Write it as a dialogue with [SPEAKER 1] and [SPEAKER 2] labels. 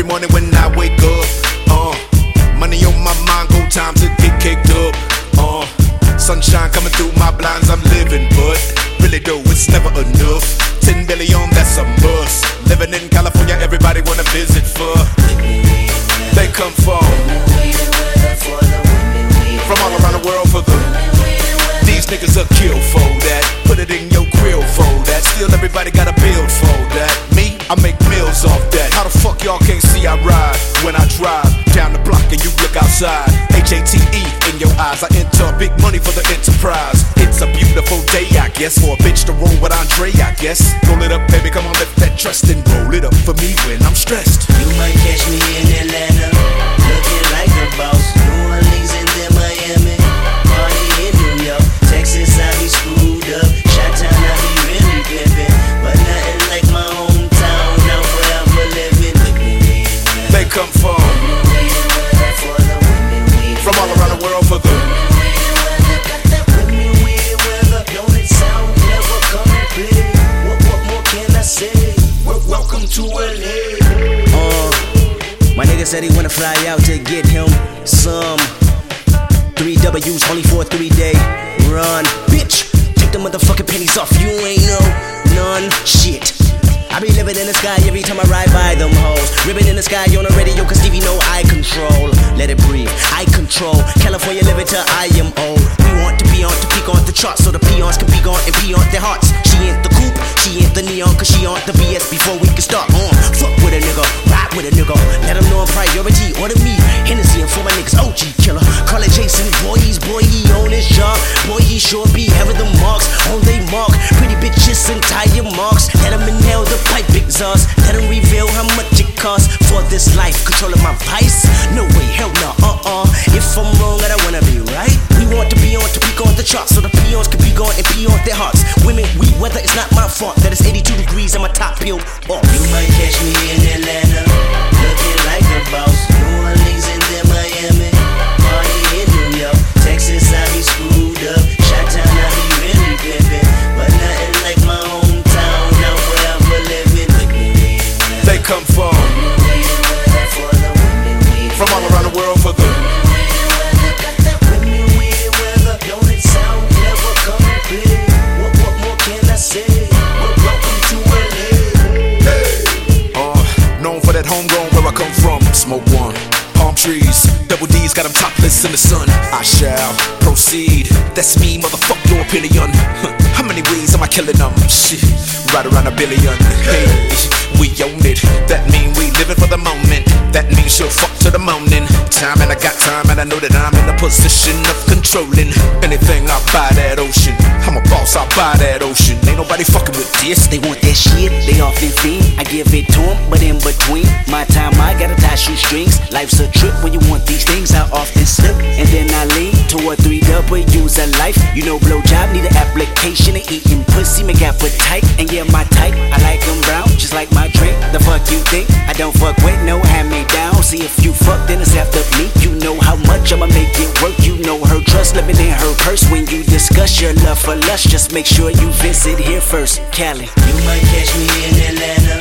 [SPEAKER 1] Every morning when I wake up, uh, money on my mind, go time to get kicked up, uh, sunshine coming through my blinds, I'm living, but really though it's never enough. Ten billion, that's a must. Living in California, everybody wanna visit for. They come for from all around the world for the. These niggas are kill for that. Put it in your grill for that. Still, everybody gotta build for I make meals off that. How the fuck y'all can't see I ride when I drive down the block and you look outside? H A T E in your eyes. I enter big money for the enterprise. It's a beautiful day, I guess, for a bitch to roll with Andre, I guess. Roll it up, baby, come on, lift that trust and roll it up for me when I'm stressed.
[SPEAKER 2] Said he wanna fly out to get him some three W's only for a three day run. Bitch, take the motherfucking pennies off. You ain't no none shit. I be living in the sky every time I ride by them hoes. Ribbon in the sky on the radio, cause Stevie know I control. Let it breathe, I control. California living till I am old. We want to be on to peak on the charts so the peons can be gone and pee on their hearts. She ain't the coupe, she ain't the neon, cause she on the BS before we can start. On, fuck with a nigga, with a nigga. Let them know I'm priority, order me. Hennessy and for my niggas, OG killer. Call it Jason, boy, he's boy, he on his job. Boy, he sure be having the marks on they mark. Pretty bitches and tire marks. Let them inhale the pipe exhaust. Let them reveal how much it costs for this life. Controlling my vice? No way, hell no, uh uh. If I'm wrong, I don't wanna be right. We want to be on to peak on the charts so the peons can be gone and pee on their hearts. Women, we weather it's not my fault it's 82 degrees and my top peeled off.
[SPEAKER 3] You might catch me in Atlanta,
[SPEAKER 1] from. Smoke one. Palm trees, double D's got them topless in the sun. I shall proceed. That's me, motherfuck your opinion. How many ways am I killing them? Shit, right around a billion. Hey, we own it. That mean we living for the moment. That means she'll fuck to the morning. Time and I got time and I know that I'm in a position of controlling anything I buy that ocean. I'm a boss, I buy that ocean. Ain't nobody fucking with this.
[SPEAKER 2] They want that shit, they often fiend. I give it to 'em, but in between my time, Life's a trip when you want these things. I often slip, and then I lean toward three W's a life. You know, blowjob need an application of eating pussy, make appetite. And yeah, my type, I like 'em brown, just like my drink. The fuck you think? I don't fuck with no hand me down. See if you fuck, then it's after me. You know how much I'ma make it work. You know her trust, living in her purse. When you discuss your love for lust, just make sure you visit here first, Cali.
[SPEAKER 3] You might catch me in Atlanta,